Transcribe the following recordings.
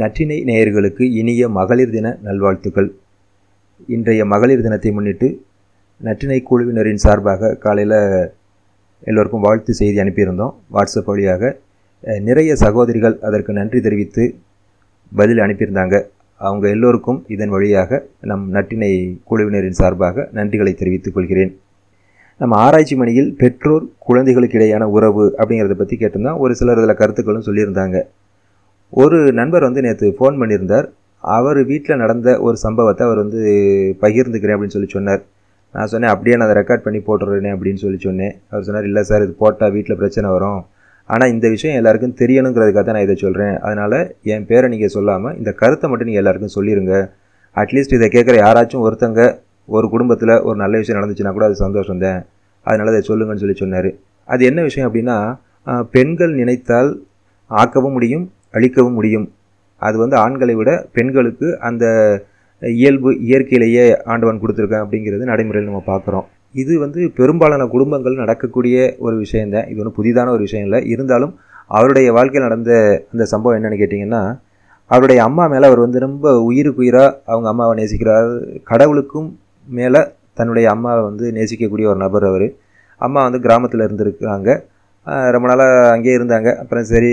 நற்றினை நேயர்களுக்கு இனிய மகளிர் தின நல்வாழ்த்துக்கள். இன்றைய மகளிர் தினத்தை முன்னிட்டு நற்றினை குழுவினரின் சார்பாக காலையில் எல்லோருக்கும் வாழ்த்து செய்தி அனுப்பியிருந்தோம். வாட்ஸ்அப் வழியாக நிறைய சகோதரிகள் அதற்கு நன்றி தெரிவித்து பதில் அனுப்பியிருந்தாங்க. அவங்க எல்லோருக்கும் இதன் வழியாக நம் நட்டினை குழுவினரின் சார்பாக நன்றிகளை தெரிவித்துக் கொள்கிறேன். நம்ம ஆராய்ச்சி மணியில் பெற்றோர் குழந்தைகளுக்கு இடையான உறவு அப்படிங்கிறத பற்றி கேட்டிருந்தோம். ஒரு சிலர் இதில் கருத்துக்களும் சொல்லியிருந்தாங்க. ஒரு நண்பர் வந்து நேற்று ஃபோன் பண்ணியிருந்தார். அவர் வீட்டில் நடந்த ஒரு சம்பவத்தை அவர் வந்து பகிர்ந்துக்கிறேன் அப்படின்னு சொல்லி சொன்னார். நான் சொன்னேன் அப்படியே நான் அதை ரெக்கார்ட் பண்ணி போட்டுறேனே அப்படின்னு சொல்லி சொன்னேன். அவர் சொன்னார் இல்லை சார் இது போட்டால் வீட்டில் பிரச்சனை வரும். ஆனால் இந்த விஷயம் எல்லாருக்கும் தெரியணுங்கிறதுக்காக தான் நான் இதை சொல்கிறேன் அதனால் என் பேரை நீங்கள் சொல்லாமல் இந்த கருத்தை மட்டும் நீங்கள் எல்லாருக்கும் சொல்லிடுங்க அட்லீஸ்ட் இதை கேட்குற யாராச்சும் ஒருத்தங்க ஒரு குடும்பத்தில் ஒரு நல்ல விஷயம் நடந்துச்சுன்னா கூட அது சந்தோஷம் தான். அதனால் அதை சொல்லுங்கன்னு சொல்லி சொன்னார். அது என்ன விஷயம் அப்படின்னா பெண்கள் நினைத்தால் ஆக்கவும் முடியும் அழிக்கவும் முடியும். அது வந்து ஆண்களை விட பெண்களுக்கு அந்த இயல்பு இயற்கையிலேயே ஆண்டவன் கொடுத்துருக்கேன் அப்படிங்கிறது நடைமுறையில் நம்ம பார்க்குறோம். இது வந்து பெரும்பாலான குடும்பங்கள் நடக்கக்கூடிய ஒரு விஷயந்தான் இது ஒன்றும் புதிதான ஒரு விஷயம் இல்லை. இருந்தாலும் அவருடைய வாழ்க்கையில் நடந்த அந்த சம்பவம் என்னென்னு கேட்டிங்கன்னா அவருடைய அம்மா மேலே அவர் வந்து ரொம்ப உயிருக்கு உயிராக அவங்க அம்மாவை நேசிக்கிறார். கடவுளுக்கும் மேலே தன்னுடைய அம்மாவை வந்து நேசிக்கக்கூடிய ஒரு நபர் அவர். அம்மா வந்து கிராமத்தில் இருந்திருக்கிறாங்க. ரொம்ப நாளாக அங்கேயே இருந்தாங்க. அப்புறம் சரி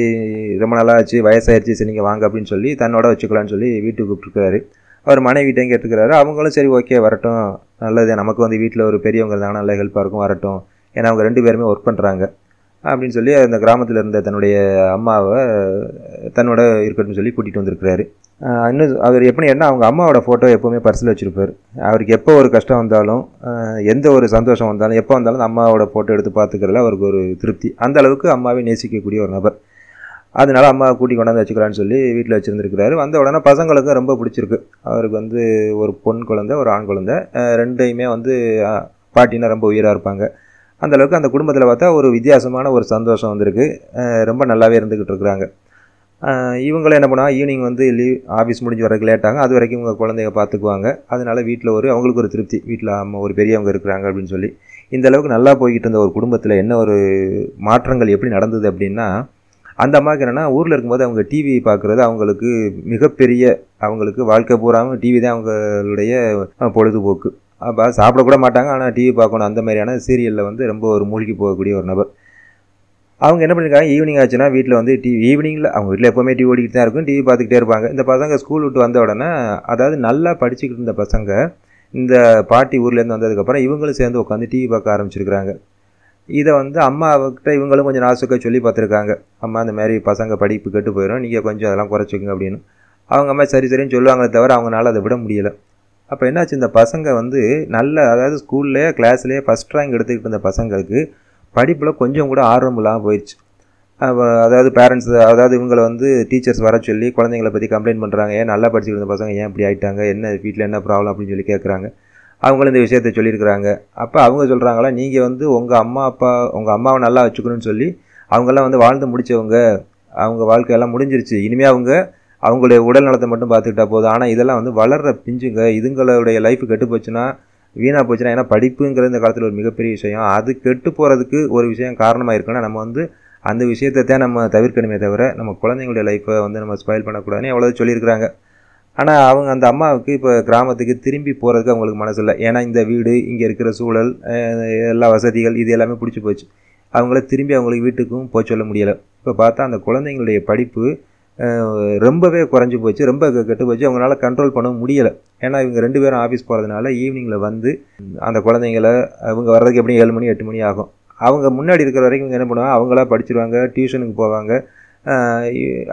ரொம்ப நாளாக ஆச்சு வயசாகிடுச்சு சரி நீங்கள் வாங்க அப்படின்னு சொல்லி தன்னோட வச்சுக்கலான்னு சொல்லி வீட்டுக்கு கூப்பிட்டுருக்காரு. அவர் மனைவிட்டையும் கேட்டுக்கிறாரு அவங்களும் சரி ஓகே வரட்டும். நல்லது நமக்கு வந்து வீட்டில் ஒரு பெரியவங்க இருந்தாங்கன்னா நல்ல ஹெல்ப்பாக இருக்கும் வரட்டும். ஏன்னா அவங்க ரெண்டு பேருமே ஒர்க் பண்ணுறாங்க அப்படின்னு சொல்லி அந்த கிராமத்தில் இருந்த தன்னுடைய அம்மாவை தன்னோட இருக்கட்டும்னு சொல்லி கூட்டிகிட்டு வந்திருக்கிறாரு. இன்னும் அவர் எப்படி என்ன அவங்க அம்மாவோட ஃபோட்டோ எப்போவுமே பர்சில் வச்சுருப்பார். அவருக்கு எப்போ ஒரு கஷ்டம் வந்தாலும் எந்த ஒரு சந்தோஷம் வந்தாலும் எப்போ வந்தாலும் அந்த அம்மாவோட ஃபோட்டோ எடுத்து பார்த்துக்கிறதுல அவருக்கு ஒரு திருப்தி. அந்த அளவுக்கு அம்மாவை நேசிக்கக்கூடிய ஒரு நபர். அதனால அம்மா கூட்டி கொண்டாந்து வச்சுக்கலான்னு சொல்லி வீட்டில் வச்சுருந்துருக்கிறாரு. வந்த உடனே பசங்களுக்கும் ரொம்ப பிடிச்சிருக்கு. அவருக்கு வந்து ஒரு பொன் குழந்தை ஒரு ஆண் குழந்தை. ரெண்டையுமே வந்து பாட்டினா ரொம்ப உயிராக இருப்பாங்க. அந்தளவுக்கு அந்த குடும்பத்தில் பார்த்தா ஒரு வித்தியாசமான ஒரு சந்தோஷம் வந்திருக்கு. ரொம்ப நல்லாவே இருந்துக்கிட்டு இருக்கிறாங்க. இவங்களும் என்ன பண்ணுவாங்க ஈவினிங் வந்து லீவ் ஆஃபீஸ் முடிஞ்சு வரக்கு லேட்டாங்க அது வரைக்கும் இவங்க குழந்தைங்க பார்த்துக்குவாங்க அதனால் வீட்டில் ஒரு அவங்களுக்கு ஒரு திருப்தி. வீட்டில் அம்மா ஒரு பெரியவங்க இருக்கிறாங்க அப்படின்னு சொல்லி. இந்த அளவுக்கு நல்லா போய்கிட்டு இருந்த ஒரு குடும்பத்தில் என்ன ஒரு மாற்றங்கள் எப்படி நடந்தது அப்படின்னா அந்த அம்மாவுக்கு என்னென்னா ஊரில் இருக்கும்போது அவங்க டிவி பார்க்குறது அவங்களுக்கு மிகப்பெரிய அவங்களுக்கு வாழ்க்கை பூராமல் டிவி தான் அவங்களுடைய பொழுதுபோக்கு. அப்போ சாப்பிடக்கூட மாட்டாங்க ஆனால் டிவி பார்க்கணும் அந்த மாதிரியான சீரியலில் வந்து ரொம்ப ஒரு மூழ்கி போகக்கூடிய ஒரு நபர். அவங்க என்ன பண்ணியிருக்காங்க ஈவினிங் ஆச்சுன்னா வீட்டில் வந்து டிவி ஈவினிங்கில் அவங்க வீட்டில் எப்போவுமே டிவி ஓடிக்கிட்டு தான் இருக்கும். டிவி பார்த்துக்கிட்டே இருப்பாங்க. இந்த பசங்க ஸ்கூல் விட்டு வந்த உடனே அதாவது நல்லா படிச்சுக்கிட்டு இருந்த பசங்க இந்த பாட்டி ஊர்லேருந்து வந்ததுக்கப்புறம் இவங்களும் சேர்ந்து உட்காந்து டிவி பார்க்க ஆரம்பிச்சிருக்கிறாங்க. இதை வந்து அம்மாவுக்கிட்ட இவங்களும் கொஞ்சம் நாசுக்க சொல்லி பார்த்துருக்காங்க. அம்மா இந்த மாதிரி பசங்க படிப்பு கெட்டு போயிடும் நீங்கள் கொஞ்சம் அதெல்லாம் குறைச்சிக்கோங்க அப்படின்னு. அவங்க அம்மா சரி சரின்னு சொல்லுவாங்களே தவிர அவங்களால அதை விட முடியலை. அப்போ என்னாச்சு? இந்த பசங்க வந்து நல்ல அதாவது ஸ்கூல்லேயே கிளாஸ்லேயே ஃபஸ்ட் ரேங்க் எடுத்துக்கிட்டு இருந்த பசங்களுக்கு படிப்பில் கொஞ்சம் கூட ஆர்வம் இல்லாமல் போயிடுச்சு. அதாவது பேரண்ட்ஸ் அதாவது இவங்களை வந்து டீச்சர்ஸ் வர சொல்லி குழந்தைங்கள பற்றி கம்ப்ளைண்ட் பண்ணுறாங்க ஏன் நல்லா படிச்சுட்டு இருந்த பசங்க ஏன் இப்படி ஆகிட்டாங்க என்ன வீட்டில் என்ன ப்ராப்ளம் அப்படின்னு சொல்லி கேட்குறாங்க அவங்களும் இந்த விஷயத்த சொல்லியிருக்கிறாங்க. அப்போ அவங்க சொல்கிறாங்களா நீங்கள் வந்து உங்கள் அம்மா அப்பா உங்கள் அம்மாவை நல்லா வச்சுக்கணும்னு சொல்லி அவங்கெல்லாம் வந்து வாழ்ந்து முடித்தவங்க அவங்க வாழ்க்கையெல்லாம் முடிஞ்சிருச்சு. இனிமேல் அவங்க அவங்களுடைய உடல் நலத்தை மட்டும் பார்த்துக்கிட்டா போதும். ஆனால் இதெல்லாம் வந்து வளர்கிற பிஞ்சுங்க. இதுங்களுடைய லைஃப் கெட்டு போச்சுன்னா வீணாக போச்சுன்னா ஏன்னா படிப்புங்கிற இந்த காலத்தில் ஒரு மிகப்பெரிய விஷயம். அது கெட்டு போகிறதுக்கு ஒரு விஷயம் காரணமாக இருக்குன்னா நம்ம வந்து அந்த விஷயத்தை தான் நம்ம தவிர்க்கணுமே தவிர நம்ம குழந்தைங்களுடைய லைஃப்பை வந்து நம்ம ஸ்பாயில் பண்ணக்கூடாதுன்னு எவ்வளோ சொல்லியிருக்கிறாங்க. ஆனால் அவங்க அந்த அம்மாவுக்கு இப்போ கிராமத்துக்கு திரும்பி போகிறதுக்கு அவங்களுக்கு மனசு இல்லை ஏன்னா இந்த வீடு இங்கே இருக்கிற சூழல் எல்லா வசதிகள் இது எல்லாமே பிடிச்சி போச்சு. அவங்கள திரும்பி அவங்களுக்கு வீட்டுக்கும் போய் சொல்ல முடியலை. இப்போ பார்த்தா அந்த குழந்தைங்களுடைய படிப்பு ரொம்பவே குறைஞ்சி போச்சு. ரொம்ப கெட்டு போச்சு. அவங்களால கண்ட்ரோல் பண்ண முடியலை. ஏன்னா இவங்க ரெண்டு பேரும் ஆஃபீஸ் போகிறதுனால ஈவினிங்கில் வந்து அந்த குழந்தைங்கள அவங்க வர்றதுக்கு எப்படியும் ஏழு மணி எட்டு மணி ஆகும். அவங்க முன்னாடி இருக்கிற வரைக்கும் இவங்க என்ன பண்ணுவாங்க? அவங்களா படிச்சிருவாங்க டியூஷனுக்கு போவாங்க.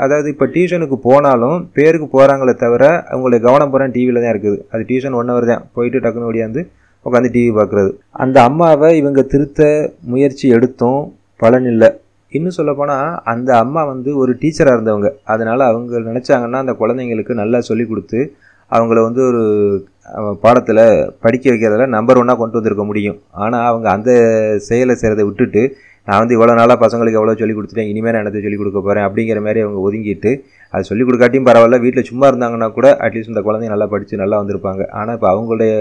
அதாவது இப்போ டியூஷனுக்கு போனாலும் பேருக்கு போகிறாங்களே தவிர அவங்களுடைய கவனம் போகிற டிவியில் தான் இருக்குது. அது டியூஷன் ஒன் ஹவர் தான். போயிட்டு டக்குன்னு ஓடியாந்து உட்காந்து டிவி பார்க்குறது. அந்த அம்மாவை இவங்க திருத்த முயற்சி எடுத்தும் பலன் இல்லை. இன்னும் சொல்லப்போனால் அந்த அம்மா வந்து ஒரு டீச்சராக இருந்தவங்க. அதனால் அவங்க நினச்சாங்கன்னா அந்த குழந்தைங்களுக்கு நல்லா சொல்லி கொடுத்து அவங்கள வந்து ஒரு பாடத்தில் படிக்க வைக்கிறதுல நம்பர் ஒன்னாக கொண்டு வந்திருக்க முடியும். ஆனால் அவங்க அந்த செயலை செய்கிறத விட்டுட்டு நான் வந்து இவ்வளோ நாளாக பசங்களுக்கு எவ்வளோ சொல்லிக் கொடுத்துட்டேன் இனிமேல் நான் என்னத்தை சொல்லிக் கொடுக்க போகிறேன் அப்படிங்கிற மாதிரி அவங்க ஒதுங்கிட்டு அது சொல்லிக் கொடுக்காட்டியும் பரவாயில்ல வீட்டில் சும்மா இருந்தாங்கன்னா கூட அட்லீஸ்ட் இந்த குழந்தைங்க நல்லா படித்து நல்லா வந்திருப்பாங்க. ஆனால் இப்போ அவங்களுடைய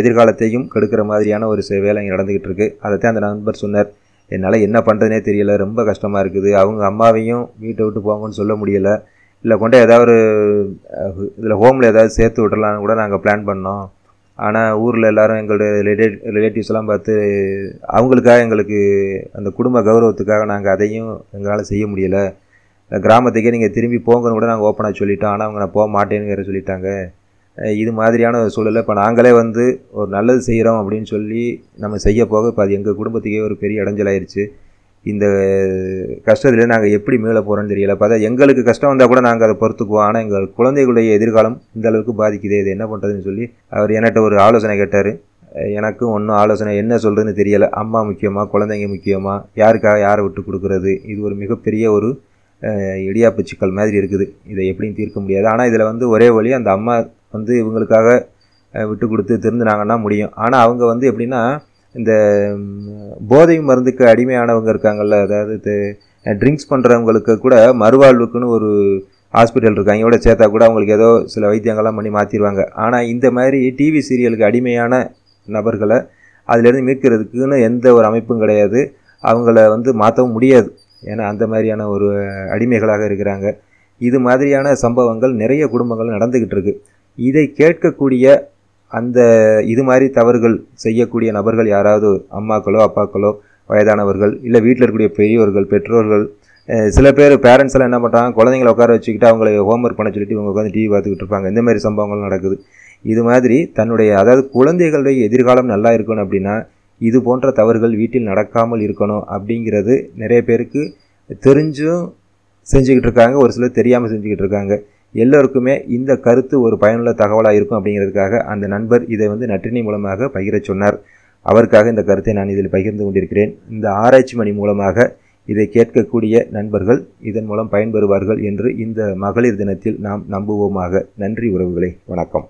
எதிர்காலத்தையும் கெடுக்கிற மாதிரியான ஒரு வேலை இங்கே நடந்துக்கிட்டு இருக்குது அதைத்தான் அந்த நண்பர் சொன்னார். என்னால் என்ன பண்ணுறதுனே தெரியல. ரொம்ப கஷ்டமாக இருக்குது. அவங்க அம்மாவையும் வீட்டை விட்டு போங்கன்னு சொல்ல முடியலை. இல்லை கொண்டு ஏதாவது ஒரு இதில் ஹோமில் ஏதாவது சேர்த்து விடலான்னு கூட நாங்கள் பிளான் பண்ணோம். ஆனால் ஊரில் எல்லோரும் எங்களுடைய ரிலேட்டிவ் ரிலேட்டிவ்ஸ்லாம் பார்த்து அவங்களுக்காக எங்களுக்கு அந்த குடும்ப கௌரவத்துக்காக நாங்கள் அதையும் எங்களால் செய்ய முடியலை. கிராமத்துக்கே நீங்கள் திரும்பி போங்கன்னு கூட நாங்கள் ஓப்பனாக சொல்லிட்டோம். ஆனால் அவங்க நான் போக மாட்டேன்னு வேறு சொல்லிட்டாங்க. இது மாதிரியான ஒரு சூழலில் இப்போ நாங்களே வந்து ஒரு நல்லது செய்கிறோம் அப்படின்னு சொல்லி நம்ம செய்ய போக இப்போ அது எங்கள் குடும்பத்துக்கே ஒரு பெரிய இடைஞ்சலாயிருச்சு இந்த கஷ்டத்தில் நாங்கள் எப்படி மீள போகிறோன்னு தெரியல. பார்த்தா எங்களுக்கு கஷ்டம் வந்தால் கூட நாங்கள் அதை பொறுத்துக்குவோம். ஆனால் எங்கள் குழந்தைகளுடைய எதிர்காலம் இந்த அளவுக்கு பாதிக்குதே. இது என்ன பண்ணுறதுன்னு சொல்லி அவர் என்கிட்ட ஒரு ஆலோசனை கேட்டார். எனக்கும் ஒன்றும் ஆலோசனை என்ன சொல்கிறதுன்னு தெரியலை. அம்மா முக்கியமாக குழந்தைங்க முக்கியமாக யாருக்காக யாரை விட்டு கொடுக்குறது? இது ஒரு மிகப்பெரிய ஒரு இடியாப்பு சிக்கல் மாதிரி இருக்குது. இதை எப்படியும் தீர்க்க முடியாது. ஆனால் இதில் வந்து ஒரே வழி அந்த அம்மா வந்து இவங்களுக்காக விட்டு கொடுத்து திருந்தினாங்கன்னா முடியும். ஆனால் அவங்க வந்து எப்படின்னா இந்த போதை மருந்துக்கு அடிமையானவங்க இருக்காங்கல்ல அதாவது ட்ரிங்க்ஸ் பண்ணுறவங்களுக்கு கூட மறுவாழ்வுக்குன்னு ஒரு ஹாஸ்பிட்டல் இருக்காங்க இதோட சேர்த்தா கூட அவங்களுக்கு ஏதோ சில வைத்தியங்கள்லாம் பண்ணி மாற்றிடுவாங்க ஆனால் இந்த மாதிரி டிவி சீரியலுக்கு அடிமையான நபர்களை அதிலேருந்து மீட்கிறதுக்குன்னு எந்த ஒரு அமைப்பும் கிடையாது. அவங்கள வந்து மாற்றவும் முடியாது. ஏன்னா அந்த மாதிரியான ஒரு அடிமைகளாக இருக்கிறாங்க. இது மாதிரியான சம்பவங்கள் நிறைய குடும்பங்கள் நடந்துக்கிட்டு இருக்குது இதை கேட்கக்கூடிய அந்த இது மாதிரி தவறுகள் செய்யக்கூடிய நபர்கள் யாராவது அம்மாக்களோ அப்பாக்களோ வயதானவர்கள் இல்லை வீட்டில் இருக்கக்கூடிய பெரியவர்கள் பெற்றோர்கள் சில பேர் பேரண்ட்ஸ் எல்லாம் என்ன பண்ணுறாங்க குழந்தைங்கள உட்கார வச்சுக்கிட்டு அவங்களை ஹோம்ஒர்க் பண்ண சொல்லிட்டு இவங்க உட்காந்து டிவி பார்த்துக்கிட்டு இருப்பாங்க. இந்த மாதிரி சம்பவங்கள் நடக்குது. இது மாதிரி தன்னுடைய அதாவது குழந்தைகளுடைய எதிர்காலம் நல்லா இருக்கணும் அப்படின்னா இது போன்ற தவறுகள் வீட்டில் நடக்காமல் இருக்கணும் அப்படிங்கிறது நிறைய பேருக்கு தெரிஞ்சும் செஞ்சுக்கிட்டு இருக்காங்க. ஒரு சிலர் தெரியாமல் செஞ்சுக்கிட்டு இருக்காங்க. எல்லோருக்குமே இந்த கருத்து ஒரு பயனுள்ள தகவலாக இருக்கும் அப்படிங்கிறதுக்காக அந்த நண்பர் இதை வந்து நற்றினை மூலமாக பகிரச் சொன்னார். அவருக்காக இந்த கருத்தை நான் இதில் பகிர்ந்து கொண்டிருக்கிறேன். இந்த ஆராய்ச்சி மணி மூலமாக இதை கேட்கக்கூடிய நண்பர்கள் இதன் மூலம் பயன்பெறுவார்கள் என்று இந்த மகளிர் தினத்தில் நாம் நம்புவோமாக. நன்றி உறவுகளே. வணக்கம்.